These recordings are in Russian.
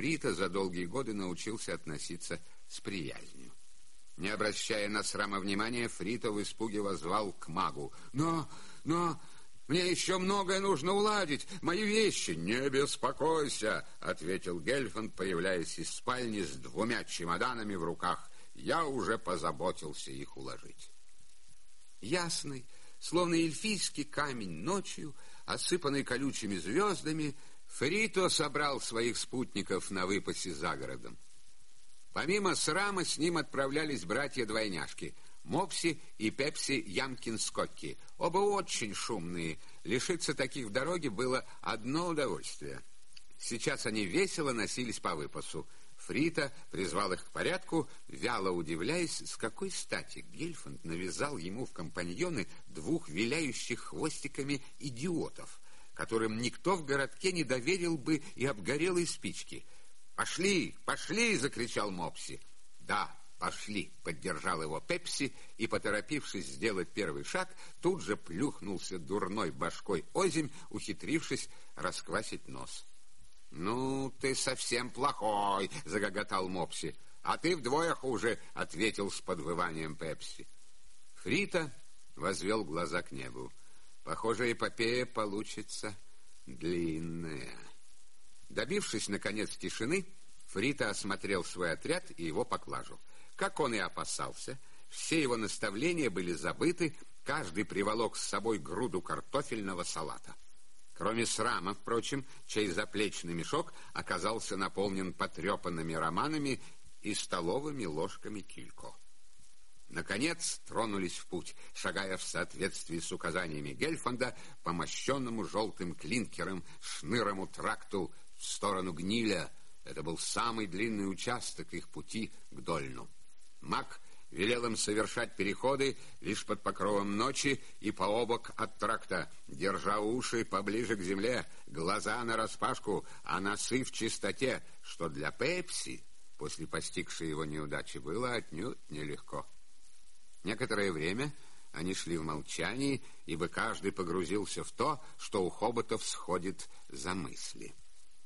Фрита за долгие годы научился относиться с приязнью. Не обращая на срама внимания, Фрита в испуге возвал к магу. «Но, но, мне еще многое нужно уладить. Мои вещи. Не беспокойся, ответил Гельфанд, появляясь из спальни с двумя чемоданами в руках. Я уже позаботился их уложить. Ясный, словно эльфийский камень ночью, осыпанный колючими звездами, Фрито собрал своих спутников на выпасе за городом. Помимо Срама с ним отправлялись братья-двойняшки Мопси и Пепси Ямкин-Скотти. Оба очень шумные. Лишиться таких в дороге было одно удовольствие. Сейчас они весело носились по выпасу. Фрита призвал их к порядку, вяло удивляясь, с какой стати Гельфанд навязал ему в компаньоны двух виляющих хвостиками идиотов, которым никто в городке не доверил бы и обгорелой спички. «Пошли, пошли!» — закричал Мопси. «Да, пошли!» — поддержал его Пепси и, поторопившись сделать первый шаг, тут же плюхнулся дурной башкой озимь, ухитрившись расквасить нос. «Ну, ты совсем плохой!» — загоготал Мопси. «А ты вдвое хуже!» — ответил с подвыванием Пепси. Фрита возвел глаза к небу. Похоже, эпопея получится длинная. Добившись, наконец, тишины, Фрита осмотрел свой отряд и его поклажу. Как он и опасался, все его наставления были забыты, каждый приволок с собой груду картофельного салата. Кроме срама, впрочем, чей заплечный мешок оказался наполнен потрепанными романами и столовыми ложками килько. Наконец тронулись в путь, шагая в соответствии с указаниями Гельфанда по мощенному желтым клинкером шнырому тракту в сторону Гниля. Это был самый длинный участок их пути к Дольну. Мак велел им совершать переходы лишь под покровом ночи и пообок от тракта, держа уши поближе к земле, глаза нараспашку, а носы в чистоте, что для Пепси после постигшей его неудачи было отнюдь нелегко. Некоторое время они шли в молчании, ибо каждый погрузился в то, что у хоботов сходит за мысли.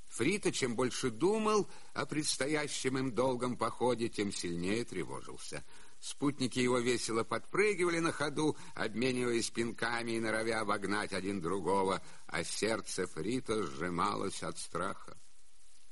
Фрита, чем больше думал о предстоящем им долгом походе, тем сильнее тревожился. Спутники его весело подпрыгивали на ходу, обмениваясь пинками и норовя обогнать один другого, а сердце Фрита сжималось от страха.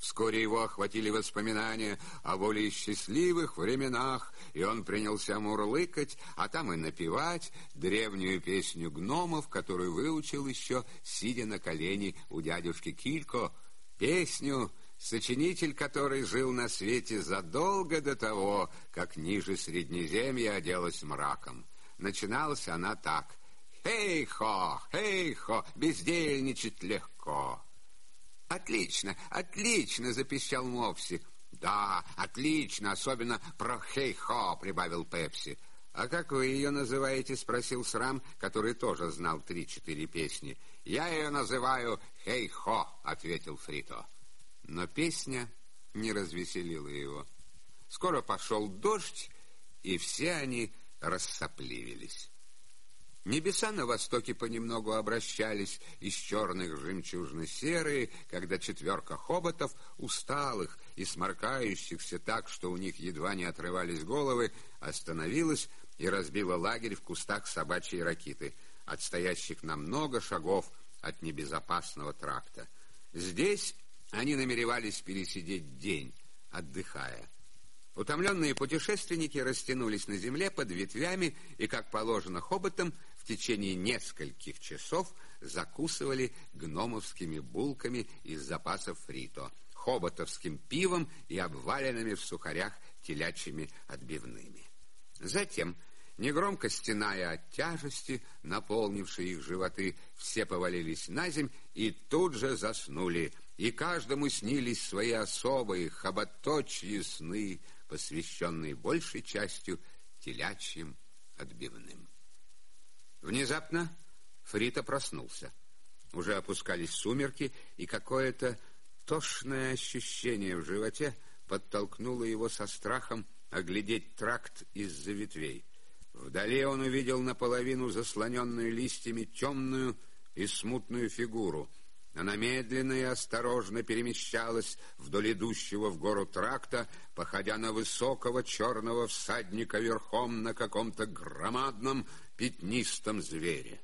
Вскоре его охватили воспоминания о более счастливых временах, и он принялся мурлыкать, а там и напевать древнюю песню гномов, которую выучил еще, сидя на колени у дядюшки Килько, Песню, сочинитель которой жил на свете задолго до того, как ниже Среднеземья оделась мраком. Начиналась она так. «Хей-хо, хей-хо, бездельничать легко». «Отлично, отлично!» — запищал Мопси. «Да, отлично, особенно про хей-хо!» — прибавил Пепси. «А как вы ее называете?» — спросил Срам, который тоже знал три-четыре песни. «Я ее называю «Хей-хо», — ответил Фрито. Но песня не развеселила его. Скоро пошел дождь, и все они рассопливились. Небеса на востоке понемногу обращались из черных жемчужно-серые, когда четверка хоботов, усталых и сморкающихся так, что у них едва не отрывались головы, остановилась и разбила лагерь в кустах собачьей ракиты, отстоящих на много шагов от небезопасного тракта. Здесь они намеревались пересидеть день, отдыхая. Утомленные путешественники растянулись на земле под ветвями и, как положено хоботам, в течение нескольких часов закусывали гномовскими булками из запасов фрито, хоботовским пивом и обваленными в сухарях телячьими отбивными. Затем Негромко стеная от тяжести, наполнившей их животы, все повалились на земь и тут же заснули, и каждому снились свои особые хоботочьи сны, посвященные большей частью телячьим отбивным. Внезапно Фрита проснулся. Уже опускались сумерки, и какое-то тошное ощущение в животе подтолкнуло его со страхом оглядеть тракт из-за ветвей. Вдали он увидел наполовину заслоненную листьями темную и смутную фигуру. Она медленно и осторожно перемещалась вдоль идущего в гору тракта, походя на высокого черного всадника верхом на каком-то громадном пятнистом звере.